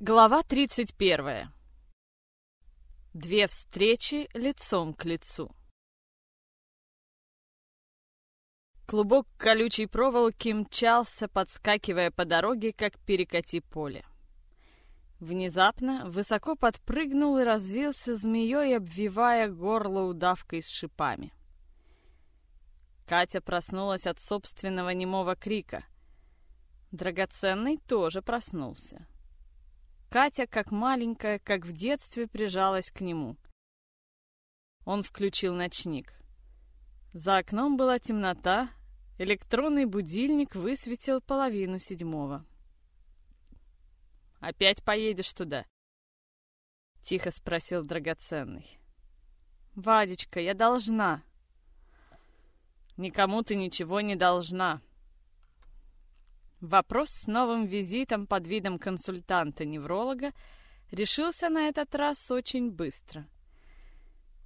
Глава 31. Две встречи лицом к лицу. Клубок колючей проволоки мчался, подскакивая по дороге, как перекати поле. Внезапно высоко подпрыгнул и развился змеей, обвивая горло удавкой с шипами. Катя проснулась от собственного немого крика. Драгоценный тоже проснулся. Катя, как маленькая, как в детстве, прижалась к нему. Он включил ночник. За окном была темнота, электронный будильник высветил половину седьмого. «Опять поедешь туда?» — тихо спросил драгоценный. «Вадечка, я должна». «Никому ты ничего не должна», Вопрос с новым визитом под видом консультанта-невролога решился на этот раз очень быстро.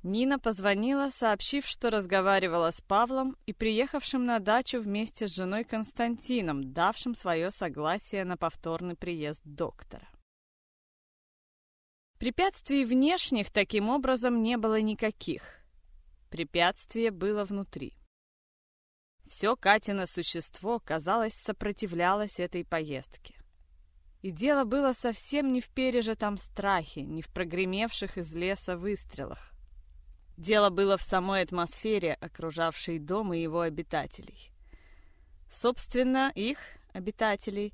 Нина позвонила, сообщив, что разговаривала с Павлом и приехавшим на дачу вместе с женой Константином, давшим свое согласие на повторный приезд доктора. Препятствий внешних таким образом не было никаких. Препятствие было внутри. Все Катино существо, казалось, сопротивлялось этой поездке. И дело было совсем не в пережитом страхе, не в прогремевших из леса выстрелах. Дело было в самой атмосфере, окружавшей дом и его обитателей. Собственно, их, обитателей,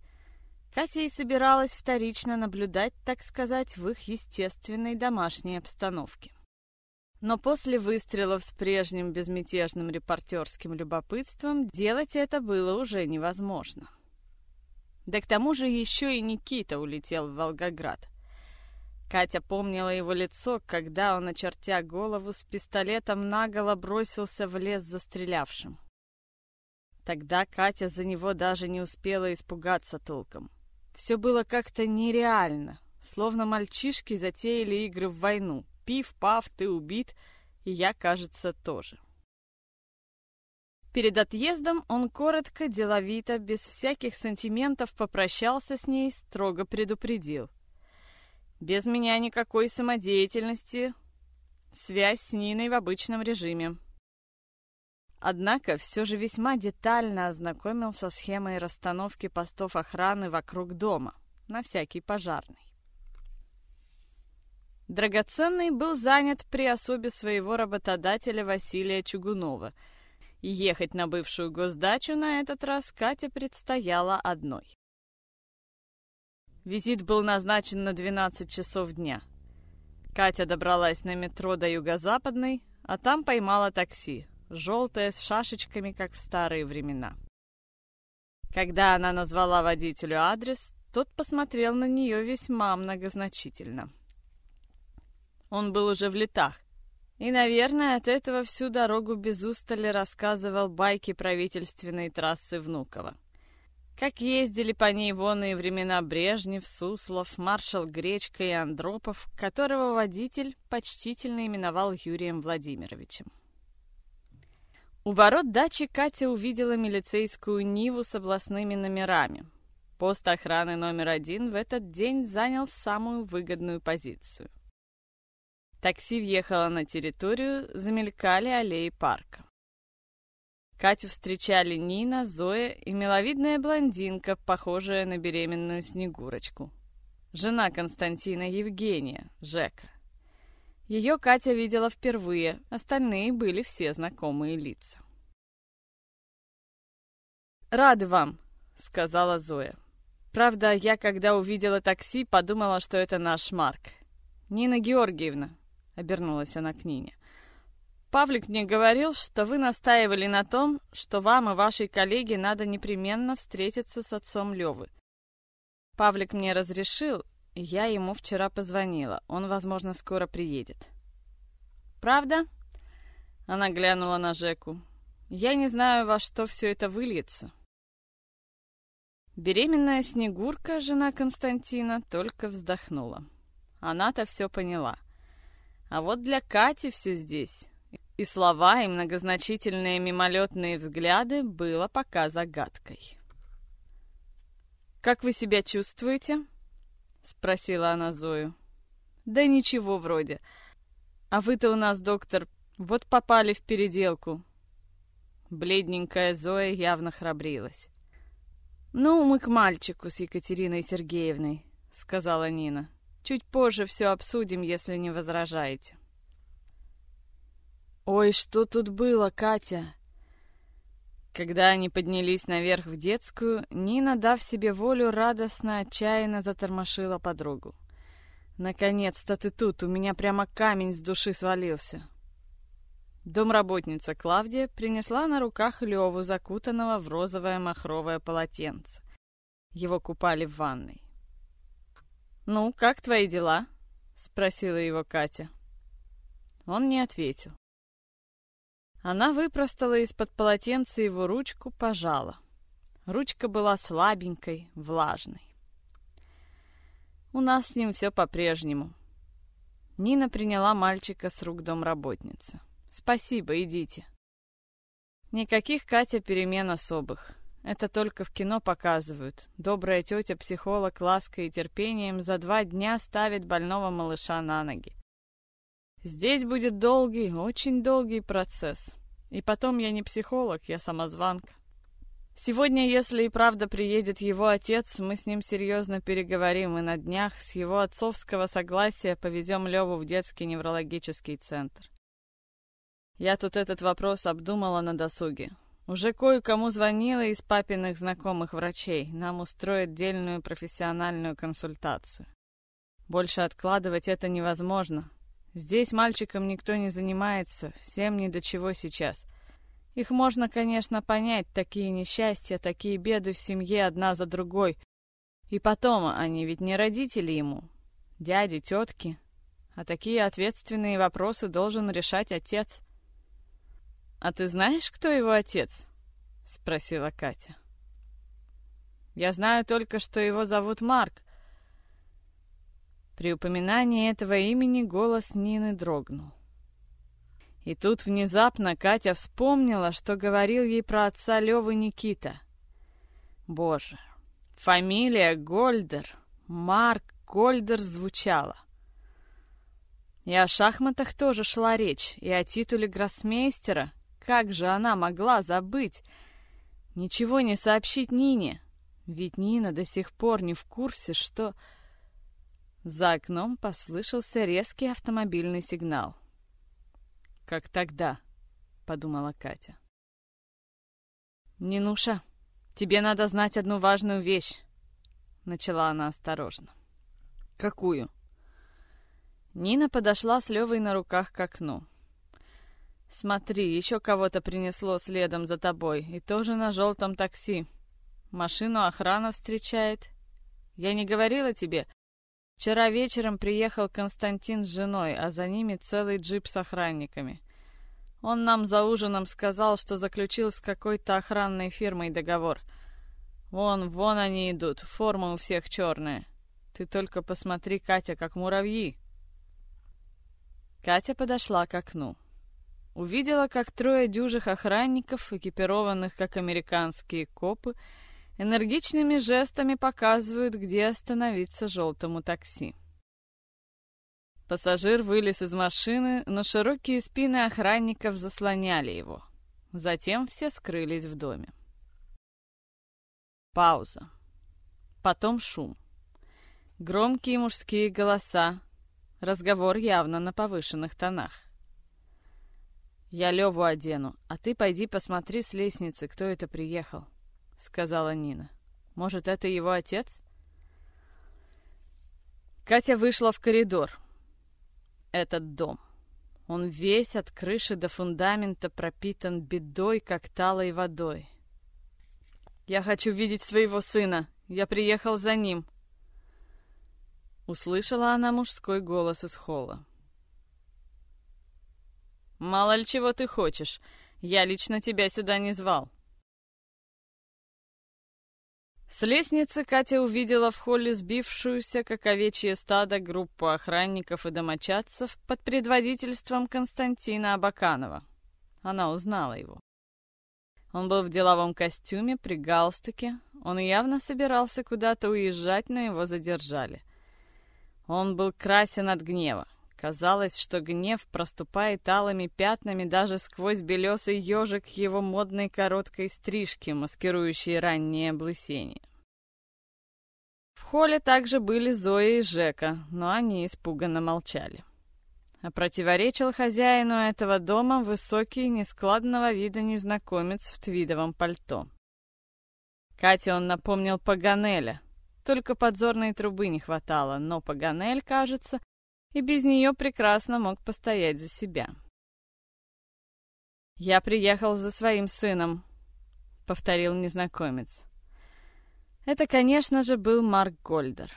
Катя и собиралась вторично наблюдать, так сказать, в их естественной домашней обстановке. Но после выстрелов с прежним безмятежным репортерским любопытством делать это было уже невозможно. Да к тому же еще и Никита улетел в Волгоград. Катя помнила его лицо, когда он, очертя голову, с пистолетом наголо бросился в лес застрелявшим. Тогда Катя за него даже не успела испугаться толком. Все было как-то нереально, словно мальчишки затеяли игры в войну — Пив-пав, ты убит, и я, кажется, тоже. Перед отъездом он коротко, деловито, без всяких сантиментов попрощался с ней, строго предупредил. Без меня никакой самодеятельности, связь с Ниной в обычном режиме. Однако все же весьма детально ознакомился схемой расстановки постов охраны вокруг дома, на всякий пожарный. Драгоценный был занят при особе своего работодателя Василия Чугунова. И ехать на бывшую госдачу на этот раз Кате предстояло одной. Визит был назначен на 12 часов дня. Катя добралась на метро до Юго-Западной, а там поймала такси, желтое с шашечками, как в старые времена. Когда она назвала водителю адрес, тот посмотрел на нее весьма многозначительно. Он был уже в летах. И, наверное, от этого всю дорогу без устали рассказывал байки правительственной трассы Внуково. Как ездили по ней вонные времена Брежнев, Суслов, маршал Гречка и Андропов, которого водитель почтительно именовал Юрием Владимировичем. У ворот дачи Катя увидела милицейскую Ниву с областными номерами. Пост охраны номер один в этот день занял самую выгодную позицию. Такси въехало на территорию, замелькали аллеи парка. Катю встречали Нина, Зоя и миловидная блондинка, похожая на беременную Снегурочку. Жена Константина Евгения, Жека. Ее Катя видела впервые, остальные были все знакомые лица. «Рады вам», — сказала Зоя. «Правда, я, когда увидела такси, подумала, что это наш Марк. Нина Георгиевна, обернулась она к Нине. Павлик мне говорил, что вы настаивали на том, что вам и вашей коллеге надо непременно встретиться с отцом Левы. Павлик мне разрешил, и я ему вчера позвонила. Он, возможно, скоро приедет. Правда? Она глянула на Жеку. Я не знаю, во что все это выльется. Беременная Снегурка, жена Константина, только вздохнула. Она-то все поняла. А вот для Кати все здесь. И слова, и многозначительные мимолетные взгляды было пока загадкой. «Как вы себя чувствуете?» — спросила она Зою. «Да ничего вроде. А вы-то у нас, доктор, вот попали в переделку». Бледненькая Зоя явно храбрилась. «Ну, мы к мальчику с Екатериной Сергеевной», — сказала Нина. «Чуть позже все обсудим, если не возражаете». «Ой, что тут было, Катя?» Когда они поднялись наверх в детскую, Нина, дав себе волю, радостно, отчаянно затормошила подругу. «Наконец-то ты тут, у меня прямо камень с души свалился». Домработница Клавдия принесла на руках Леву, закутанного в розовое махровое полотенце. Его купали в ванной. «Ну, как твои дела?» — спросила его Катя. Он не ответил. Она выпростала из-под полотенца его ручку, пожала. Ручка была слабенькой, влажной. У нас с ним все по-прежнему. Нина приняла мальчика с рук домработницы. «Спасибо, идите». Никаких, Катя, перемен особых. Это только в кино показывают. Добрая тетя-психолог лаской и терпением за два дня ставит больного малыша на ноги. Здесь будет долгий, очень долгий процесс. И потом я не психолог, я самозванка. Сегодня, если и правда приедет его отец, мы с ним серьезно переговорим и на днях с его отцовского согласия повезем Леву в детский неврологический центр. Я тут этот вопрос обдумала на досуге. Уже кое-кому звонила из папиных знакомых врачей. Нам устроят дельную профессиональную консультацию. Больше откладывать это невозможно. Здесь мальчикам никто не занимается, всем ни до чего сейчас. Их можно, конечно, понять, такие несчастья, такие беды в семье одна за другой. И потом, они ведь не родители ему, дяди, тетки. А такие ответственные вопросы должен решать отец. «А ты знаешь, кто его отец?» — спросила Катя. «Я знаю только, что его зовут Марк, при упоминании этого имени голос Нины дрогнул. И тут внезапно Катя вспомнила, что говорил ей про отца Лёвы Никита. Боже, фамилия Гольдер, Марк Гольдер звучала. И о шахматах тоже шла речь, и о титуле гроссмейстера. Как же она могла забыть? Ничего не сообщить Нине. Ведь Нина до сих пор не в курсе, что... За окном послышался резкий автомобильный сигнал. «Как тогда?» — подумала Катя. «Нинуша, тебе надо знать одну важную вещь», — начала она осторожно. «Какую?» Нина подошла с Левой на руках к окну. «Смотри, еще кого-то принесло следом за тобой, и тоже на желтом такси. Машину охрана встречает. Я не говорила тебе, Вчера вечером приехал Константин с женой, а за ними целый джип с охранниками. Он нам за ужином сказал, что заключил с какой-то охранной фирмой договор. Вон, вон они идут, форма у всех черная. Ты только посмотри, Катя, как муравьи. Катя подошла к окну. Увидела, как трое дюжих охранников, экипированных как американские копы, энергичными жестами показывают, где остановиться желтому такси. Пассажир вылез из машины, но широкие спины охранников заслоняли его. Затем все скрылись в доме. Пауза. Потом шум. Громкие мужские голоса. Разговор явно на повышенных тонах. «Я Леву одену, а ты пойди посмотри с лестницы, кто это приехал», — сказала Нина. «Может, это его отец?» Катя вышла в коридор. Этот дом. Он весь от крыши до фундамента пропитан бедой, как талой водой. «Я хочу видеть своего сына. Я приехал за ним». Услышала она мужской голос из холла. «Мало ли чего ты хочешь. Я лично тебя сюда не звал». С лестницы Катя увидела в холле сбившуюся, как овечье стадо, группу охранников и домочадцев под предводительством Константина Абаканова. Она узнала его. Он был в деловом костюме, при галстуке. Он явно собирался куда-то уезжать, но его задержали. Он был красен от гнева. Казалось, что гнев проступает алыми пятнами даже сквозь белесый ежик его модной короткой стрижки, маскирующей раннее облысение. В холле также были Зоя и Жека, но они испуганно молчали. А противоречил хозяину этого дома высокий, нескладного вида незнакомец в твидовом пальто. Кате он напомнил Паганеля. Только подзорной трубы не хватало, но Паганель, кажется, и без нее прекрасно мог постоять за себя. «Я приехал за своим сыном», — повторил незнакомец. Это, конечно же, был Марк Гольдер.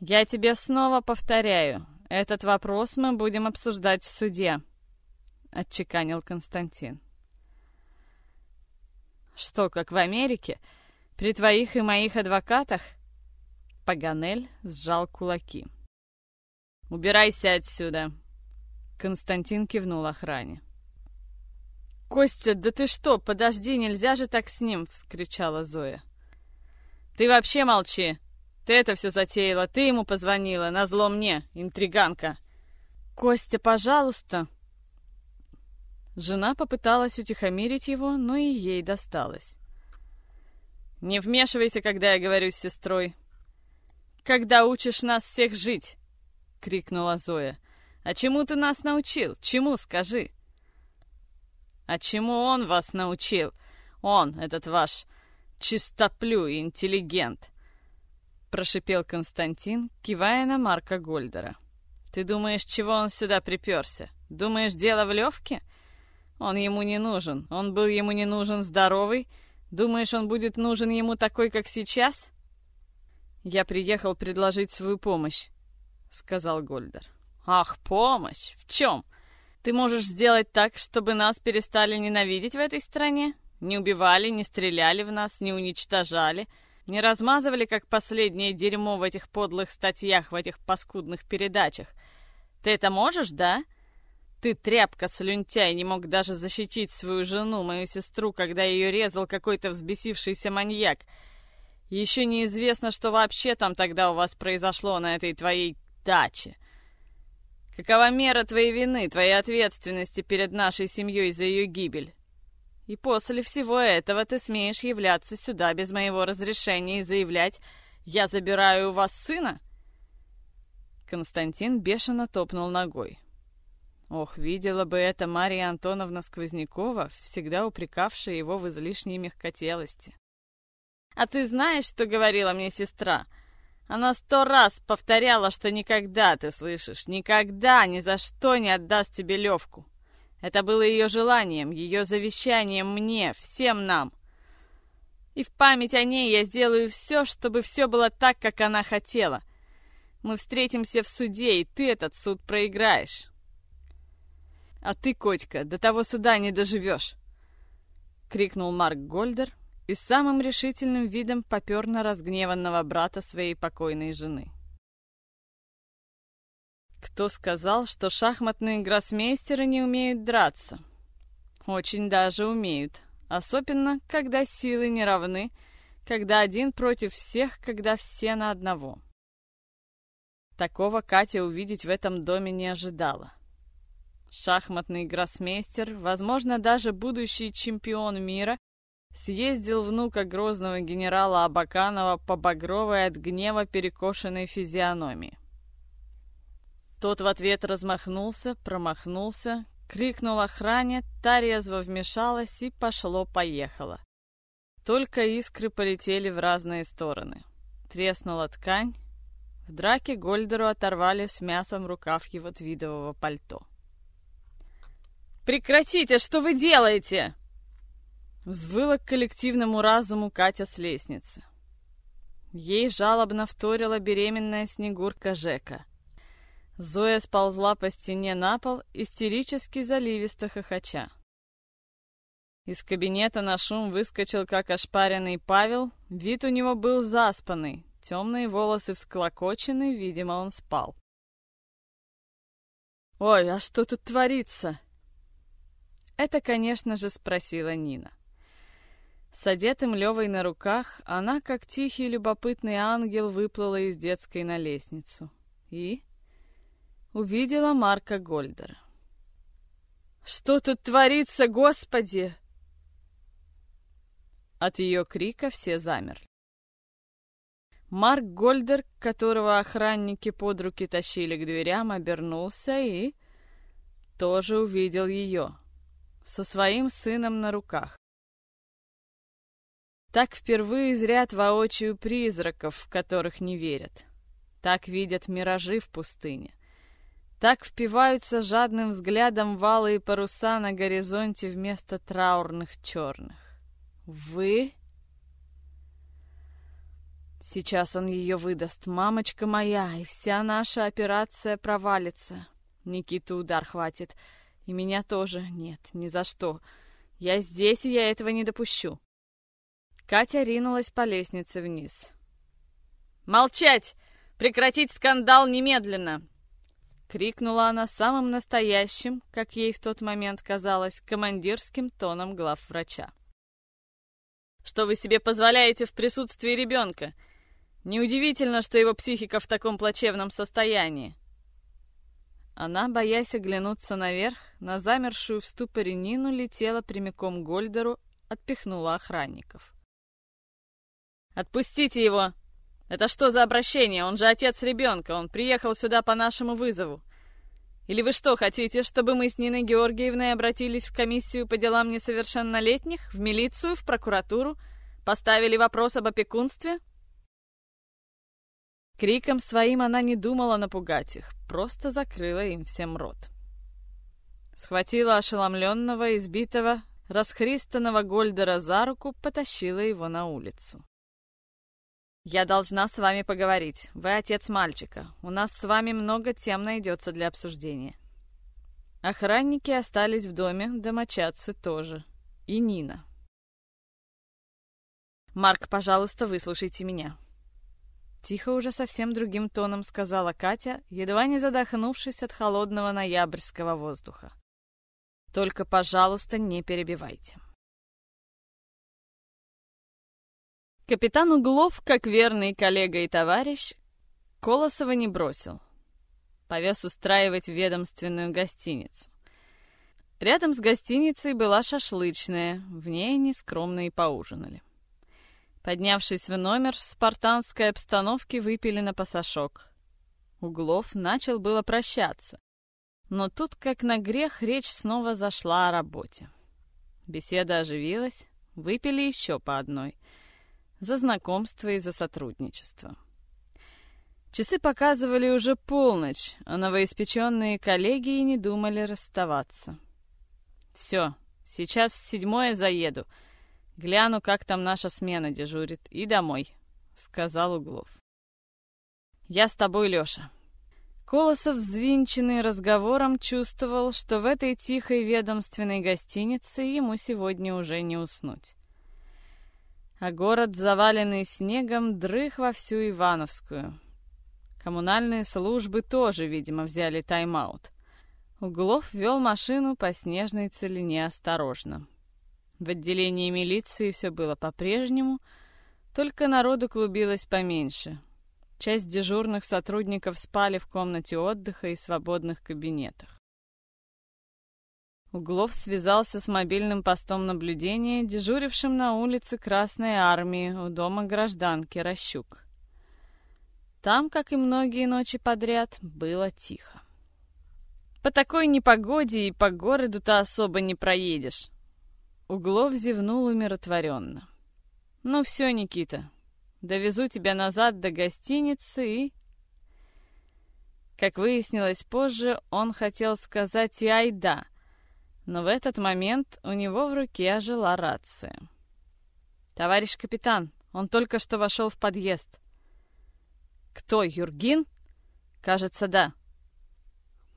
«Я тебе снова повторяю, этот вопрос мы будем обсуждать в суде», — отчеканил Константин. «Что, как в Америке? При твоих и моих адвокатах?» Паганель сжал кулаки. «Убирайся отсюда!» Константин кивнул охране. «Костя, да ты что? Подожди, нельзя же так с ним!» — вскричала Зоя. «Ты вообще молчи! Ты это все затеяла, ты ему позвонила, назло мне, интриганка!» «Костя, пожалуйста!» Жена попыталась утихомирить его, но и ей досталось. «Не вмешивайся, когда я говорю с сестрой. Когда учишь нас всех жить!» — крикнула Зоя. «А чему ты нас научил? Чему, скажи?» А чему он вас научил? Он, этот ваш чистоплю интеллигент!» Прошипел Константин, кивая на Марка Гольдера. «Ты думаешь, чего он сюда приперся? Думаешь, дело в Левке? Он ему не нужен. Он был ему не нужен здоровый. Думаешь, он будет нужен ему такой, как сейчас?» «Я приехал предложить свою помощь», — сказал Гольдер. «Ах, помощь! В чем? Ты можешь сделать так, чтобы нас перестали ненавидеть в этой стране? Не убивали, не стреляли в нас, не уничтожали, не размазывали, как последнее дерьмо в этих подлых статьях, в этих паскудных передачах. Ты это можешь, да? Ты, тряпка слюнтяй, не мог даже защитить свою жену, мою сестру, когда ее резал какой-то взбесившийся маньяк. Еще неизвестно, что вообще там тогда у вас произошло на этой твоей даче. Какова мера твоей вины, твоей ответственности перед нашей семьей за ее гибель? И после всего этого ты смеешь являться сюда без моего разрешения и заявлять «Я забираю у вас сына?» Константин бешено топнул ногой. Ох, видела бы это Мария Антоновна Сквознякова, всегда упрекавшая его в излишней мягкотелости. «А ты знаешь, что говорила мне сестра?» Она сто раз повторяла, что никогда, ты слышишь, никогда, ни за что не отдаст тебе Левку. Это было ее желанием, ее завещанием мне, всем нам. И в память о ней я сделаю все, чтобы все было так, как она хотела. Мы встретимся в суде, и ты этот суд проиграешь. А ты, Котька, до того суда не доживешь!» — крикнул Марк Гольдер, и самым решительным видом попер на разгневанного брата своей покойной жены. Кто сказал, что шахматные гроссмейстеры не умеют драться? Очень даже умеют, особенно когда силы не равны, когда один против всех, когда все на одного. Такого Катя увидеть в этом доме не ожидала. Шахматный гроссмейстер, возможно, даже будущий чемпион мира, съездил внука грозного генерала Абаканова по багровой от гнева перекошенной физиономии. Тот в ответ размахнулся, промахнулся, крикнул охране, та резво вмешалась и пошло-поехало. Только искры полетели в разные стороны. Треснула ткань. В драке Гольдеру оторвали с мясом рукав его твидового пальто. «Прекратите! Что вы делаете?» Взвыла к коллективному разуму Катя с лестницы. Ей жалобно вторила беременная Снегурка Жека. Зоя сползла по стене на пол, истерически заливисто хохоча. Из кабинета на шум выскочил, как ошпаренный Павел. Вид у него был заспанный, темные волосы всклокочены, видимо, он спал. «Ой, а что тут творится?» Это, конечно же, спросила Нина. С одетым Левой на руках она, как тихий любопытный ангел, выплыла из детской на лестницу. И увидела Марка Гольдера. «Что тут творится, Господи?» От ее крика все замерли. Марк Гольдер, которого охранники под руки тащили к дверям, обернулся и тоже увидел ее со своим сыном на руках. Так впервые зрят воочию призраков, в которых не верят. Так видят миражи в пустыне. Так впиваются жадным взглядом валы и паруса на горизонте вместо траурных черных. Вы? Сейчас он ее выдаст, мамочка моя, и вся наша операция провалится. Никита удар хватит. И меня тоже. Нет, ни за что. Я здесь, и я этого не допущу. Катя ринулась по лестнице вниз. «Молчать! Прекратить скандал немедленно!» Крикнула она самым настоящим, как ей в тот момент казалось, командирским тоном главврача. «Что вы себе позволяете в присутствии ребенка? Неудивительно, что его психика в таком плачевном состоянии. Она, боясь оглянуться наверх, на замершую в ступоре Нину летела прямиком к Гольдеру, отпихнула охранников. «Отпустите его! Это что за обращение? Он же отец ребенка, он приехал сюда по нашему вызову. Или вы что, хотите, чтобы мы с Ниной Георгиевной обратились в комиссию по делам несовершеннолетних, в милицию, в прокуратуру, поставили вопрос об опекунстве?» Криком своим она не думала напугать их, просто закрыла им всем рот. Схватила ошеломленного, избитого, расхристанного Гольдера за руку, потащила его на улицу. «Я должна с вами поговорить. Вы отец мальчика. У нас с вами много тем найдется для обсуждения». Охранники остались в доме, домочадцы тоже. И Нина. «Марк, пожалуйста, выслушайте меня. Тихо уже совсем другим тоном сказала Катя, едва не задохнувшись от холодного ноябрьского воздуха. Только, пожалуйста, не перебивайте. Капитан Углов, как верный коллега и товарищ, Колосова не бросил. Повез устраивать ведомственную гостиницу. Рядом с гостиницей была шашлычная, в ней они скромно и поужинали. Поднявшись в номер, в спартанской обстановке выпили на пасашок. Углов начал было прощаться. Но тут, как на грех, речь снова зашла о работе. Беседа оживилась, выпили еще по одной. За знакомство и за сотрудничество. Часы показывали уже полночь, а новоиспеченные коллеги не думали расставаться. «Все, сейчас в седьмое заеду», Гляну, как там наша смена дежурит, и домой», — сказал Углов. «Я с тобой, Лёша». Колосов, взвинченный разговором, чувствовал, что в этой тихой ведомственной гостинице ему сегодня уже не уснуть. А город, заваленный снегом, дрых во всю Ивановскую. Коммунальные службы тоже, видимо, взяли тайм-аут. Углов вел машину по снежной целине осторожно. В отделении милиции все было по-прежнему, только народу клубилось поменьше. Часть дежурных сотрудников спали в комнате отдыха и свободных кабинетах. Углов связался с мобильным постом наблюдения, дежурившим на улице Красной Армии у дома гражданки Рощук. Там, как и многие ночи подряд, было тихо. По такой непогоде и по городу-то особо не проедешь. Углов зевнул умиротворенно. «Ну все, Никита, довезу тебя назад до гостиницы и...» Как выяснилось позже, он хотел сказать и айда, но в этот момент у него в руке ожила рация. «Товарищ капитан, он только что вошел в подъезд». «Кто, Юргин?» «Кажется, да».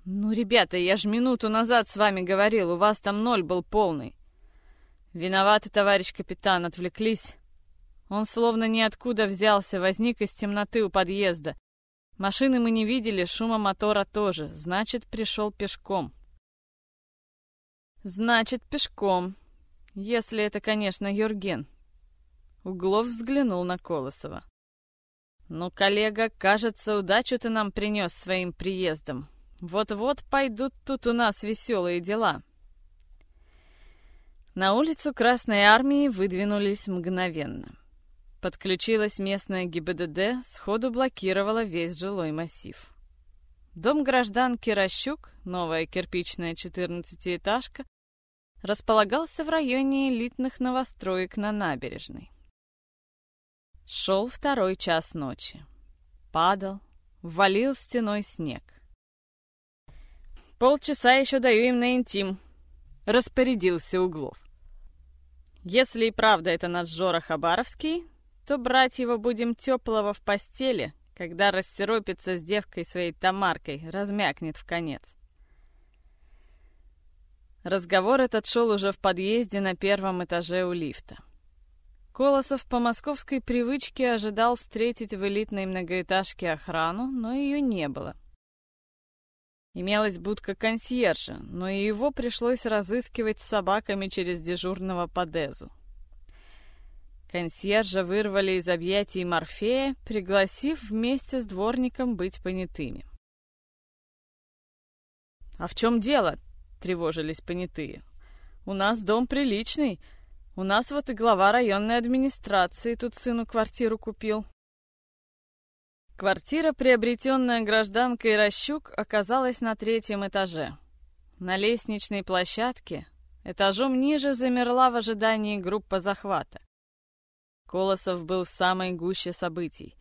«Ну, ребята, я же минуту назад с вами говорил, у вас там ноль был полный». «Виноваты, товарищ капитан, отвлеклись». Он словно ниоткуда взялся, возник из темноты у подъезда. Машины мы не видели, шума мотора тоже, значит, пришел пешком. Значит, пешком. Если это, конечно, Юрген. Углов взглянул на Колосова. «Ну, коллега, кажется, удачу ты нам принес своим приездом. Вот-вот пойдут тут у нас веселые дела». На улицу Красной Армии выдвинулись мгновенно. Подключилась местная ГИБДД, сходу блокировала весь жилой массив. Дом гражданки Рощук, новая кирпичная 14-этажка, располагался в районе элитных новостроек на набережной. Шел второй час ночи. Падал, валил стеной снег. «Полчаса еще даю им на интим», — распорядился Углов. «Если и правда это наш Жора Хабаровский, то брать его будем теплого в постели, когда рассеропится с девкой своей Тамаркой, размякнет в конец». Разговор этот шел уже в подъезде на первом этаже у лифта. Колосов по московской привычке ожидал встретить в элитной многоэтажке охрану, но ее не было. Имелась будка консьержа, но и его пришлось разыскивать с собаками через дежурного подезу. Консьержа вырвали из объятий Морфея, пригласив вместе с дворником быть понятыми. «А в чем дело?» — тревожились понятые. «У нас дом приличный, у нас вот и глава районной администрации тут сыну квартиру купил. Квартира, приобретенная гражданкой Рощук, оказалась на третьем этаже. На лестничной площадке, этажом ниже, замерла в ожидании группа захвата. Колосов был в самой гуще событий.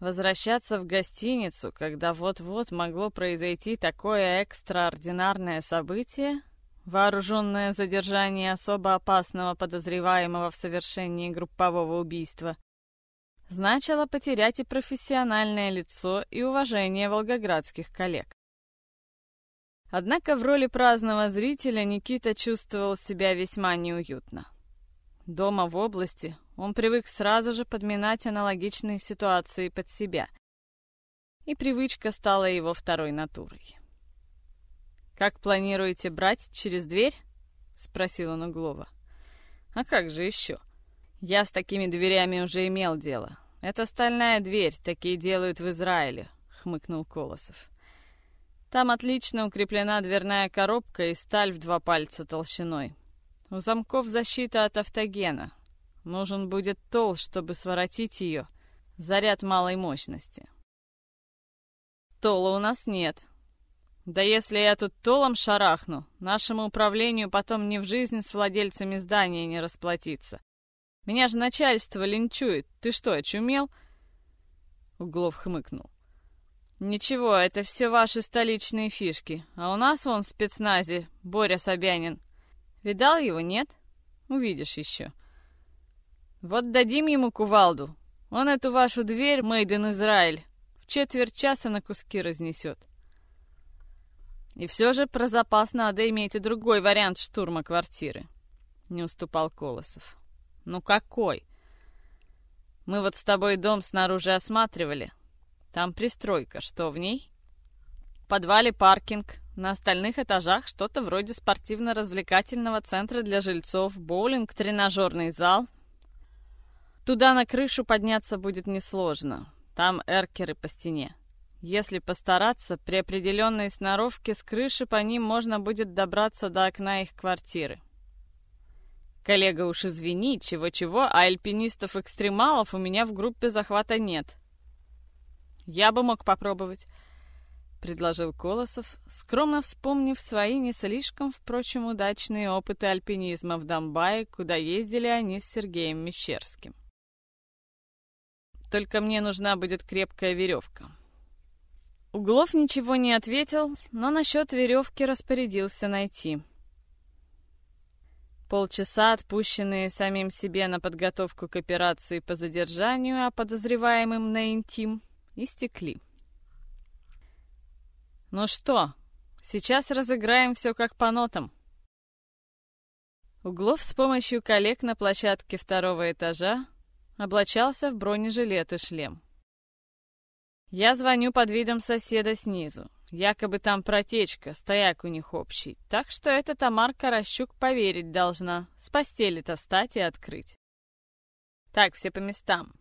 Возвращаться в гостиницу, когда вот-вот могло произойти такое экстраординарное событие, вооруженное задержание особо опасного подозреваемого в совершении группового убийства, значило потерять и профессиональное лицо, и уважение волгоградских коллег. Однако в роли праздного зрителя Никита чувствовал себя весьма неуютно. Дома в области он привык сразу же подминать аналогичные ситуации под себя, и привычка стала его второй натурой. «Как планируете брать? Через дверь?» — спросил он Углова. «А как же еще? Я с такими дверями уже имел дело. Это стальная дверь, такие делают в Израиле», — хмыкнул Колосов. «Там отлично укреплена дверная коробка и сталь в два пальца толщиной. У замков защита от автогена. Нужен будет тол, чтобы своротить ее. Заряд малой мощности». «Тола у нас нет», да если я тут толом шарахну, нашему управлению потом ни в жизнь с владельцами здания не расплатиться. Меня же начальство линчует. Ты что, очумел?» Углов хмыкнул. «Ничего, это все ваши столичные фишки. А у нас вон в спецназе Боря Собянин. Видал его, нет? Увидишь еще. Вот дадим ему кувалду. Он эту вашу дверь, Мейден Израиль, в четверть часа на куски разнесет. И все же про запас надо иметь и другой вариант штурма квартиры. Не уступал Колосов. Ну какой? Мы вот с тобой дом снаружи осматривали. Там пристройка. Что в ней? В подвале паркинг. На остальных этажах что-то вроде спортивно-развлекательного центра для жильцов, боулинг, тренажерный зал. Туда на крышу подняться будет несложно. Там эркеры по стене. Если постараться, при определенной сноровке с крыши по ним можно будет добраться до окна их квартиры. Коллега, уж извини, чего-чего, а альпинистов-экстремалов у меня в группе захвата нет. Я бы мог попробовать, — предложил Колосов, скромно вспомнив свои не слишком, впрочем, удачные опыты альпинизма в Донбайе, куда ездили они с Сергеем Мещерским. Только мне нужна будет крепкая веревка. Углов ничего не ответил, но насчет веревки распорядился найти. Полчаса, отпущенные самим себе на подготовку к операции по задержанию, а подозреваемым на интим, истекли. «Ну что, сейчас разыграем все как по нотам». Углов с помощью коллег на площадке второго этажа облачался в бронежилет и шлем. Я звоню под видом соседа снизу. Якобы там протечка, стояк у них общий. Так что эта Тамарка Рощук поверить должна. С постели-то стать и открыть. Так, все по местам.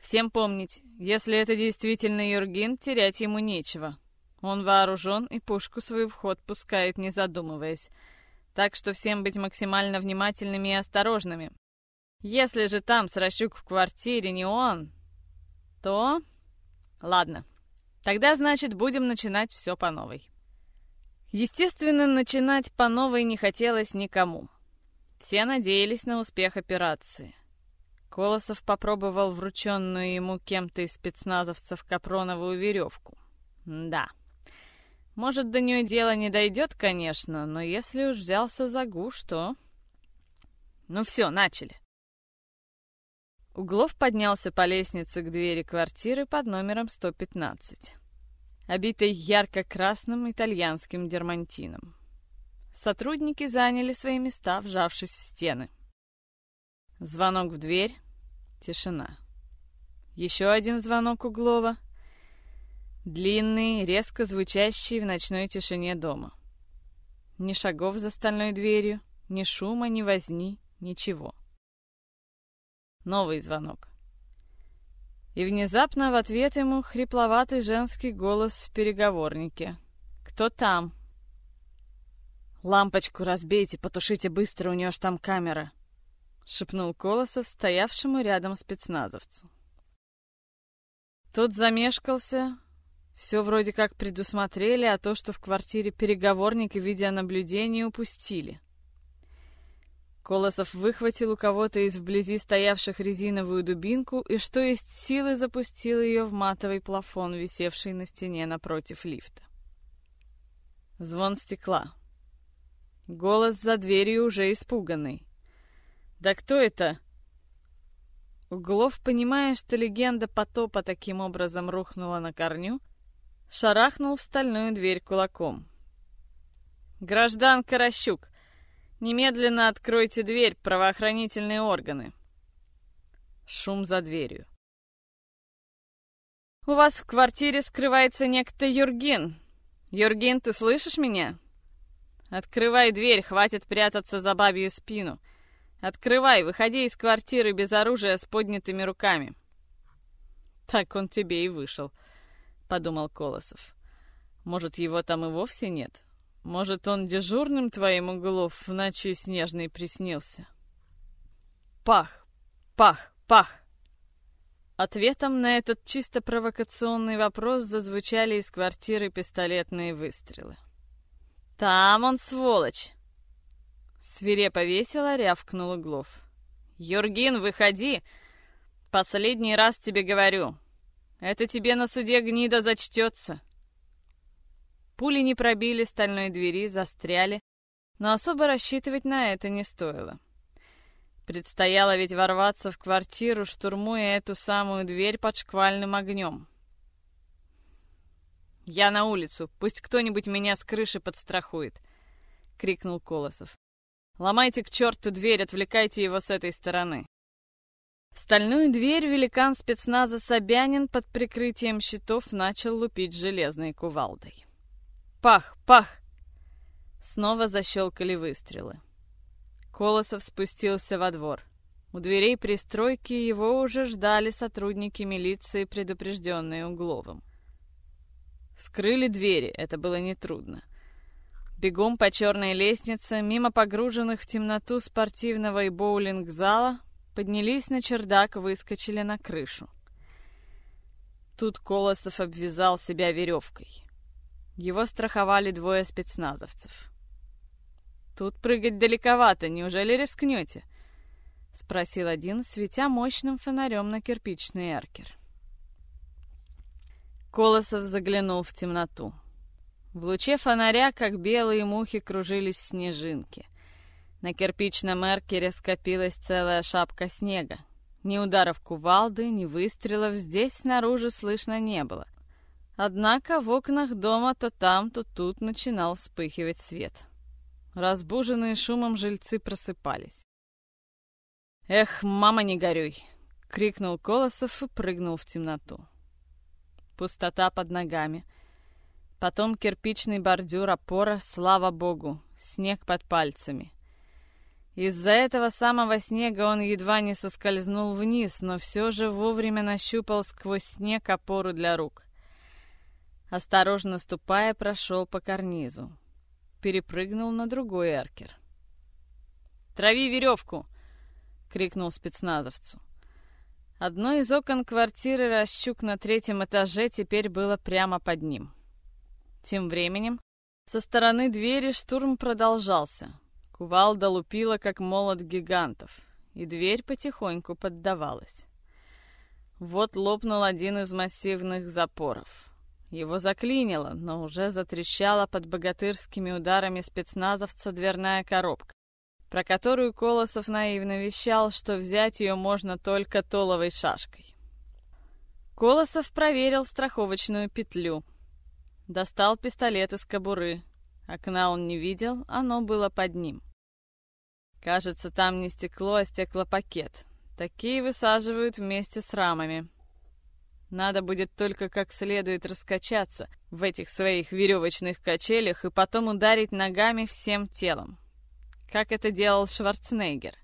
Всем помнить, если это действительно Юргин, терять ему нечего. Он вооружен и пушку свою в ход пускает, не задумываясь. Так что всем быть максимально внимательными и осторожными. Если же там Сращук в квартире не он, то... Ладно, тогда, значит, будем начинать все по новой. Естественно, начинать по новой не хотелось никому. Все надеялись на успех операции. Колосов попробовал врученную ему кем-то из спецназовцев капроновую веревку. Да. Может, до нее дело не дойдет, конечно, но если уж взялся за гуш, то... Ну все, начали. Углов поднялся по лестнице к двери квартиры под номером 115, обитой ярко-красным итальянским дермантином. Сотрудники заняли свои места, вжавшись в стены. Звонок в дверь. Тишина. Еще один звонок Углова. Длинный, резко звучащий в ночной тишине дома. Ни шагов за стальной дверью, ни шума, ни возни, ничего. Новый звонок. И внезапно в ответ ему хрипловатый женский голос в переговорнике. «Кто там?» «Лампочку разбейте, потушите быстро, у нее ж там камера», — шепнул Колосов стоявшему рядом спецназовцу. Тот замешкался. Все вроде как предусмотрели, а то, что в квартире переговорник и видеонаблюдение упустили. Колосов выхватил у кого-то из вблизи стоявших резиновую дубинку и, что есть силы, запустил ее в матовый плафон, висевший на стене напротив лифта. Звон стекла. Голос за дверью уже испуганный. «Да кто это?» Углов, понимая, что легенда потопа таким образом рухнула на корню, шарахнул в стальную дверь кулаком. «Граждан Каращук, немедленно откройте дверь, правоохранительные органы!» Шум за дверью. «У вас в квартире скрывается некто Юргин. Юргин, ты слышишь меня?» «Открывай дверь, хватит прятаться за бабью спину. Открывай, выходи из квартиры без оружия с поднятыми руками». «Так он тебе и вышел», — подумал Колосов. «Может, его там и вовсе нет? Может, он дежурным твоим углов в ночи снежной приснился?» «Пах! Пах! Пах!» Ответом на этот чисто провокационный вопрос зазвучали из квартиры пистолетные выстрелы. «Там он, сволочь!» Свирепо весело рявкнул Углов. «Юргин, выходи! Последний раз тебе говорю. Это тебе на суде гнида зачтется!» Пули не пробили стальной двери, застряли, но особо рассчитывать на это не стоило. Предстояло ведь ворваться в квартиру, штурмуя эту самую дверь под шквальным огнем. «Я на улицу, пусть кто-нибудь меня с крыши подстрахует!» — крикнул Колосов. «Ломайте к черту дверь, отвлекайте его с этой стороны!» В стальную дверь великан спецназа Собянин под прикрытием щитов начал лупить железной кувалдой. «Пах! Пах!» Снова защелкали выстрелы. Колосов спустился во двор. У дверей пристройки его уже ждали сотрудники милиции, предупрежденные Угловым. Скрыли двери, это было нетрудно. Бегом по черной лестнице, мимо погруженных в темноту спортивного и боулинг-зала, поднялись на чердак, выскочили на крышу. Тут Колосов обвязал себя веревкой. Его страховали двое спецназовцев. «Тут прыгать далековато, неужели рискнете?» — спросил один, светя мощным фонарем на кирпичный эркер. Колосов заглянул в темноту. В луче фонаря, как белые мухи, кружились снежинки. На кирпичном эркере скопилась целая шапка снега. Ни ударов кувалды, ни выстрелов здесь снаружи слышно не было. Однако в окнах дома то там, то тут начинал вспыхивать свет. Разбуженные шумом жильцы просыпались. «Эх, мама, не горюй!» — крикнул Колосов и прыгнул в темноту пустота под ногами. Потом кирпичный бордюр, опора, слава богу, снег под пальцами. Из-за этого самого снега он едва не соскользнул вниз, но все же вовремя нащупал сквозь снег опору для рук. Осторожно ступая, прошел по карнизу. Перепрыгнул на другой эркер. «Трави веревку!» — крикнул спецназовцу. Одно из окон квартиры Расщук на третьем этаже теперь было прямо под ним. Тем временем со стороны двери штурм продолжался. Кувалда лупила, как молот гигантов, и дверь потихоньку поддавалась. Вот лопнул один из массивных запоров. Его заклинило, но уже затрещала под богатырскими ударами спецназовца дверная коробка, про которую Колосов наивно вещал, что взять ее можно только толовой шашкой. Колосов проверил страховочную петлю. Достал пистолет из кобуры. Окна он не видел, оно было под ним. Кажется, там не стекло, а стеклопакет. Такие высаживают вместе с рамами. Надо будет только как следует раскачаться в этих своих веревочных качелях и потом ударить ногами всем телом. Как это делал Шварценеггер.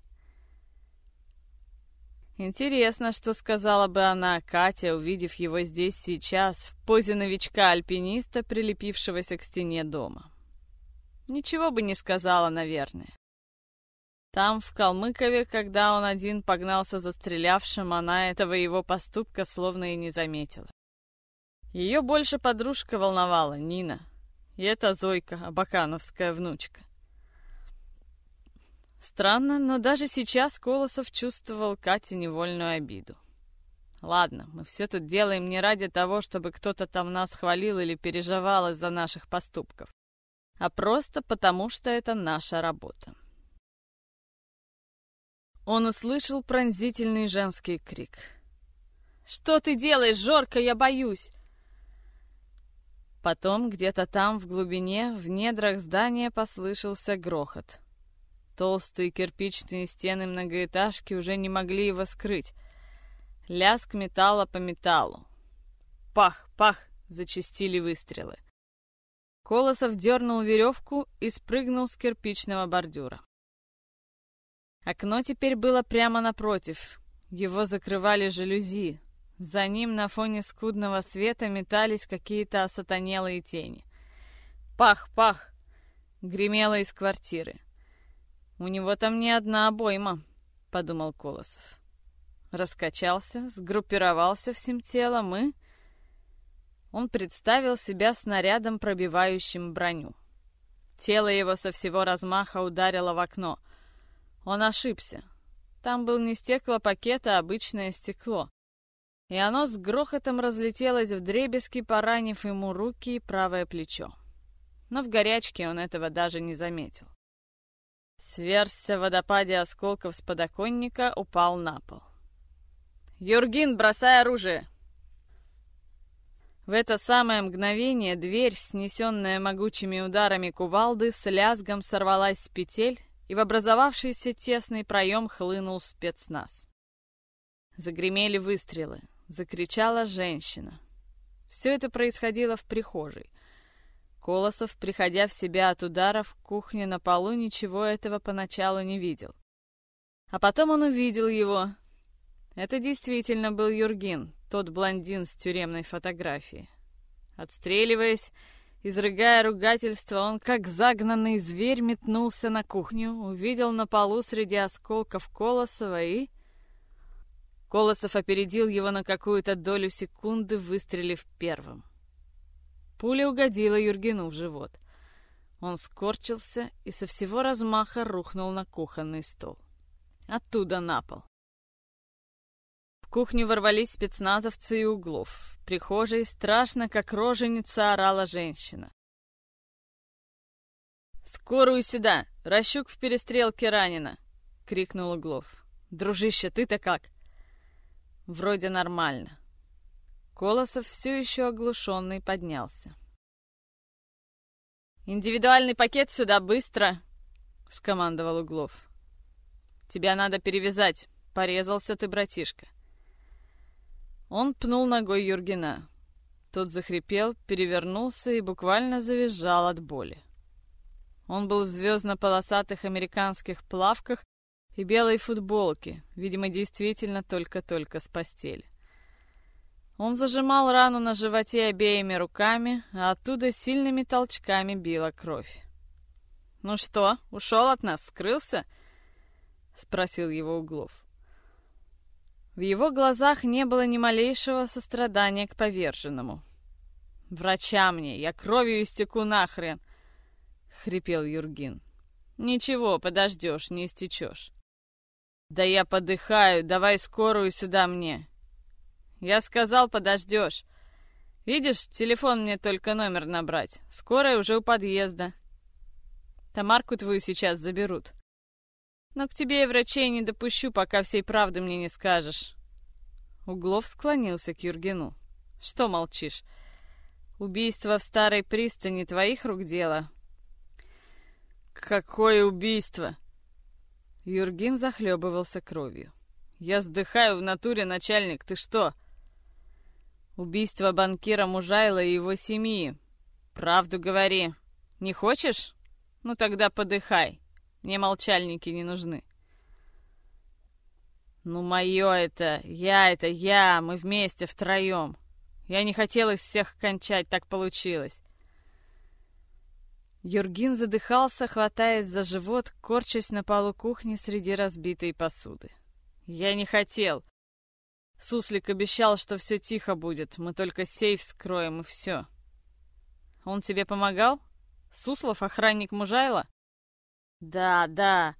Интересно, что сказала бы она, Катя, увидев его здесь сейчас, в позе новичка-альпиниста, прилепившегося к стене дома. Ничего бы не сказала, наверное. Там, в Калмыкове, когда он один погнался за стрелявшим, она этого его поступка словно и не заметила. Ее больше подружка волновала, Нина. И это Зойка, абакановская внучка. Странно, но даже сейчас Колосов чувствовал Кате невольную обиду. Ладно, мы все тут делаем не ради того, чтобы кто-то там нас хвалил или переживал из-за наших поступков, а просто потому, что это наша работа. Он услышал пронзительный женский крик. «Что ты делаешь, Жорка? Я боюсь!» Потом где-то там, в глубине, в недрах здания послышался грохот. Толстые кирпичные стены многоэтажки уже не могли его скрыть. Лязг металла по металлу. Пах, пах, зачистили выстрелы. Колосов дернул веревку и спрыгнул с кирпичного бордюра. Окно теперь было прямо напротив. Его закрывали жалюзи. За ним на фоне скудного света метались какие-то осатанелые тени. «Пах, пах!» — гремело из квартиры. «У него там не одна обойма», — подумал Колосов. Раскачался, сгруппировался всем телом и... Он представил себя снарядом, пробивающим броню. Тело его со всего размаха ударило в окно. Он ошибся. Там был не стеклопакет, а обычное стекло. И оно с грохотом разлетелось в дребезги, поранив ему руки и правое плечо. Но в горячке он этого даже не заметил. Сверзся в водопаде осколков с подоконника, упал на пол. «Юргин, бросай оружие!» В это самое мгновение дверь, снесенная могучими ударами кувалды, с лязгом сорвалась с петель и в образовавшийся тесный проем хлынул спецназ. Загремели выстрелы, закричала женщина. Все это происходило в прихожей. Колосов, приходя в себя от ударов в кухне на полу, ничего этого поначалу не видел. А потом он увидел его. Это действительно был Юргин, тот блондин с тюремной фотографией. Отстреливаясь, Изрыгая ругательство, он, как загнанный зверь, метнулся на кухню, увидел на полу среди осколков Колосова и... Колосов опередил его на какую-то долю секунды, выстрелив первым. Пуля угодила Юргену в живот. Он скорчился и со всего размаха рухнул на кухонный стол. Оттуда на пол. В кухню ворвались спецназовцы и углов прихожей страшно, как роженица, орала женщина. «Скорую сюда! Ращук в перестрелке ранена!» — крикнул Углов. «Дружище, ты-то как?» «Вроде нормально». Колосов все еще оглушенный поднялся. «Индивидуальный пакет сюда, быстро!» — скомандовал Углов. «Тебя надо перевязать. Порезался ты, братишка». Он пнул ногой Он был в звездно-полосатых американских плавках и белой футболке, видимо, действительно только-только с постели. Он зажимал рану на животе обеими руками, а оттуда сильными толчками била кровь. «Ну что, ушел от нас, скрылся?» — спросил его Углов. В его глазах не было ни малейшего сострадания к поверженному. «Врача мне, я кровью истеку нахрен!» — хрипел Юргин. «Ничего, подождешь, не истечешь». «Да я подыхаю, давай скорую сюда мне!» «Я сказал, подождешь!» «Видишь, телефон мне только номер набрать. Скорая уже у подъезда. Тамарку твою сейчас заберут. Но к тебе и врачей не допущу, пока всей правды мне не скажешь». Углов склонился к Юргену. «Что молчишь? Убийство в старой пристани твоих рук дело?» «Какое убийство?» Юрген захлебывался кровью. «Я сдыхаю в натуре, начальник, ты что?» «Убийство банкира Мужайла и его семьи. Правду говори. Не хочешь? Ну тогда подыхай. Мне молчальники не нужны». «Ну, мое это, я это, я, мы вместе, втроем. Я не хотел их всех кончать, так получилось. Юргин задыхался, хватаясь за живот, корчась на полу кухни среди разбитой посуды. «Я не хотел!» Суслик обещал, что все тихо будет, мы только сейф скроем и все. Он тебе помогал? Суслов, охранник Мужайла? Да, да.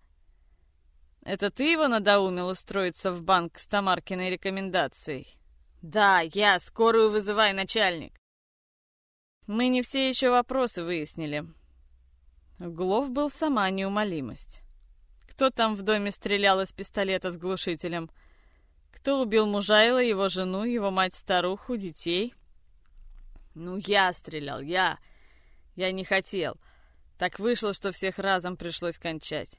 Это ты его надоумил устроиться в банк с Тамаркиной рекомендацией? Да, я, скорую вызывай, начальник. Мы не все еще вопросы выяснили. Глов был сама неумолимость. Кто там в доме стрелял из пистолета с глушителем? Кто убил Мужайла, его жену, его мать-старуху, детей? Ну, я стрелял, я. Я не хотел. Так вышло, что всех разом пришлось кончать.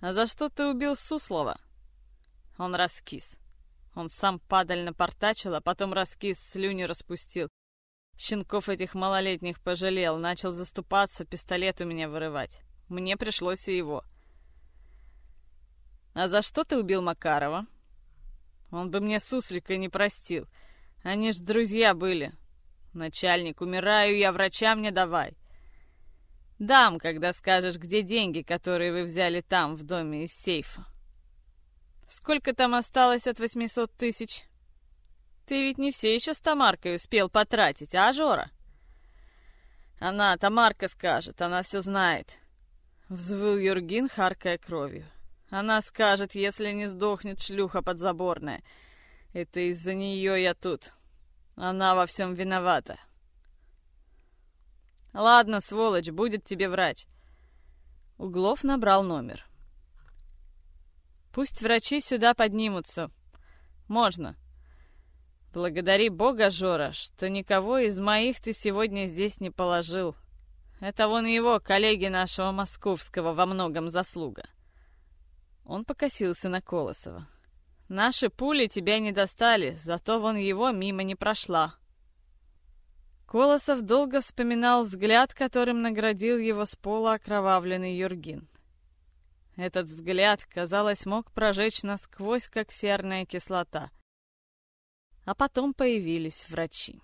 А за что ты убил Суслова? Он раскис. Он сам падаль напортачил, а потом раскис, слюни распустил. Щенков этих малолетних пожалел, начал заступаться, пистолет у меня вырывать. Мне пришлось и его. «А за что ты убил Макарова?» «Он бы мне суслика не простил. Они ж друзья были. Начальник, умираю я, врача мне давай. Дам, когда скажешь, где деньги, которые вы взяли там, в доме из сейфа. Сколько там осталось от восьмисот тысяч?» Ты ведь не все еще с Тамаркой успел потратить, а, Жора? Она, Тамарка скажет, она все знает. Взвыл Юргин, харкая кровью. Она скажет, если не сдохнет шлюха подзаборная. Это из-за нее я тут. Она во всем виновата. Ладно, сволочь, будет тебе врач. Углов набрал номер. Пусть врачи сюда поднимутся. Можно. Благодари Бога, Жора, что никого из моих ты сегодня здесь не положил. Это вон его, коллеги нашего московского, во многом заслуга. Он покосился на Колосова. Наши пули тебя не достали, зато вон его мимо не прошла. Колосов долго вспоминал взгляд, которым наградил его с пола окровавленный Юргин. Этот взгляд, казалось, мог прожечь насквозь, как серная кислота — а потом появились врачи.